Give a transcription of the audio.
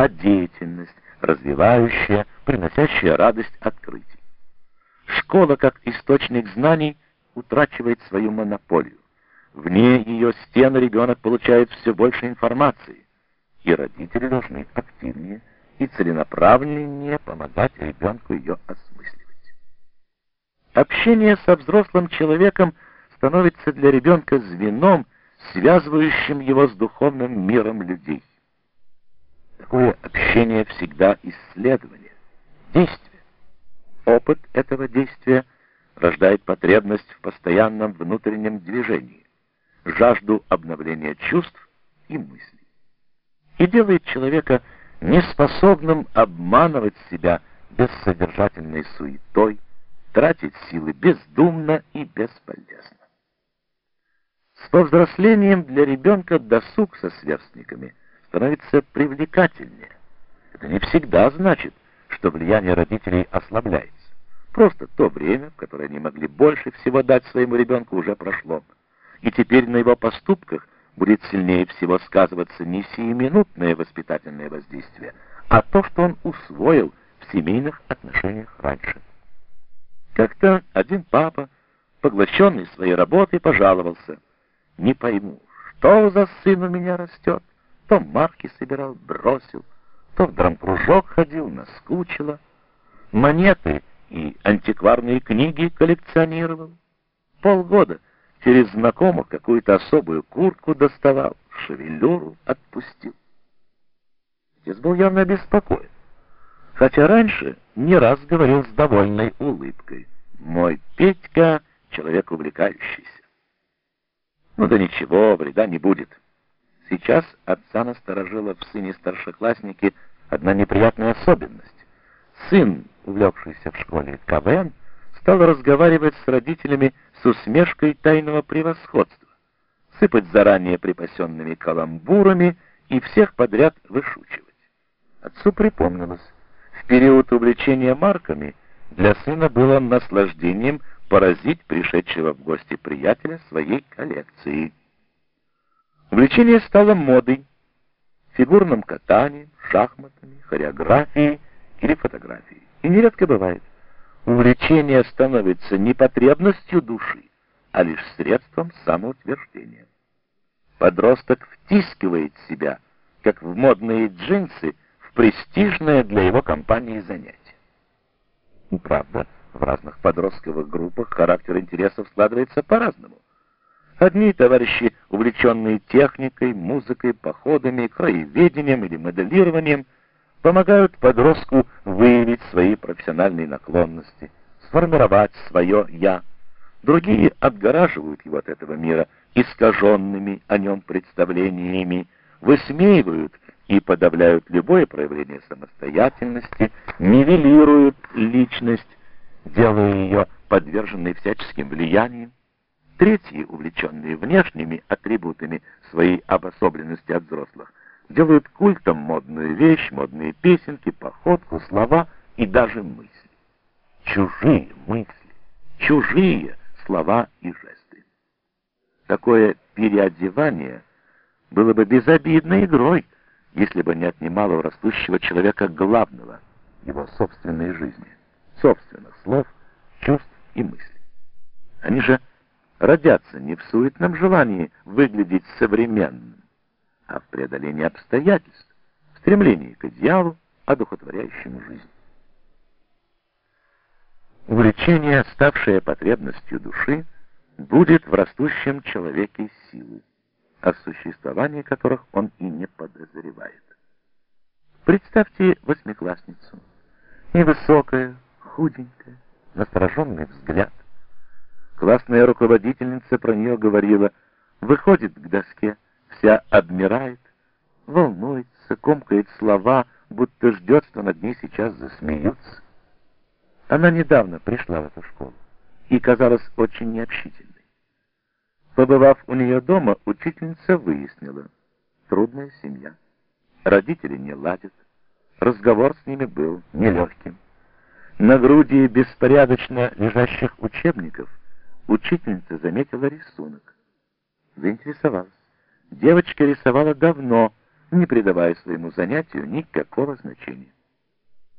а деятельность, развивающая, приносящая радость открытий. Школа, как источник знаний, утрачивает свою монополию. Вне ее стен ребенок получает все больше информации, и родители должны активнее и целенаправленнее помогать ребенку ее осмысливать. Общение со взрослым человеком становится для ребенка звеном, связывающим его с духовным миром людей. Такое общение всегда исследование, действие. Опыт этого действия рождает потребность в постоянном внутреннем движении, жажду обновления чувств и мыслей. И делает человека неспособным обманывать себя бессодержательной суетой, тратить силы бездумно и бесполезно. С повзрослением для ребенка досуг со сверстниками становится привлекательнее. Это не всегда значит, что влияние родителей ослабляется. Просто то время, которое они могли больше всего дать своему ребенку, уже прошло. И теперь на его поступках будет сильнее всего сказываться не сиюминутное воспитательное воздействие, а то, что он усвоил в семейных отношениях раньше. Как-то один папа, поглощенный своей работой, пожаловался. «Не пойму, что за сын у меня растет? То марки собирал, бросил, то в драмкружок ходил, наскучило. Монеты и антикварные книги коллекционировал. Полгода через знакомых какую-то особую куртку доставал, шевелюру отпустил. Отец был явно обеспокоен, хотя раньше не раз говорил с довольной улыбкой. «Мой Петька — человек увлекающийся». Ну да ничего, вреда не будет. Сейчас отца насторожила в сыне старшеклассники одна неприятная особенность. Сын, увлекшийся в школе КВН, стал разговаривать с родителями с усмешкой тайного превосходства, сыпать заранее припасенными каламбурами и всех подряд вышучивать. Отцу припомнилось, в период увлечения марками для сына было наслаждением поразить пришедшего в гости приятеля своей коллекцией. Увлечение стало модой, фигурным катанием, шахматами, хореографией или фотографией. И нередко бывает, увлечение становится не потребностью души, а лишь средством самоутверждения. Подросток втискивает себя, как в модные джинсы, в престижное для его компании занятие. И правда, в разных подростковых группах характер интересов складывается по-разному. Одни товарищи, увлеченные техникой, музыкой, походами, краеведением или моделированием, помогают подростку выявить свои профессиональные наклонности, сформировать свое «я». Другие отгораживают его от этого мира искаженными о нем представлениями, высмеивают и подавляют любое проявление самостоятельности, нивелируют личность, делая ее подверженной всяческим влияниям. Третьи, увлеченные внешними атрибутами своей обособленности от взрослых, делают культом модную вещь, модные песенки, походку, слова и даже мысли. Чужие мысли, чужие слова и жесты. Такое переодевание было бы безобидной игрой, если бы не отнимало у растущего человека главного, его собственной жизни, собственных слов, чувств и мыслей. Они же родятся не в суетном желании выглядеть современным, а в преодолении обстоятельств, в стремлении к идеалу, одухотворяющему жизнь. Увлечение, ставшее потребностью души, будет в растущем человеке силы, о существовании которых он и не подозревает. Представьте восьмиклассницу. Невысокая, худенькая, настороженный взгляд. Классная руководительница про нее говорила, выходит к доске, вся обмирает, волнуется, комкает слова, будто ждет, что над ней сейчас засмеются. Она недавно пришла в эту школу и казалась очень необщительной. Побывав у нее дома, учительница выяснила, трудная семья. Родители не ладят, разговор с ними был нелегким. На груди беспорядочно лежащих учебников учительница заметила рисунок. Заинтересовалась. Девочка рисовала давно, не придавая своему занятию никакого значения.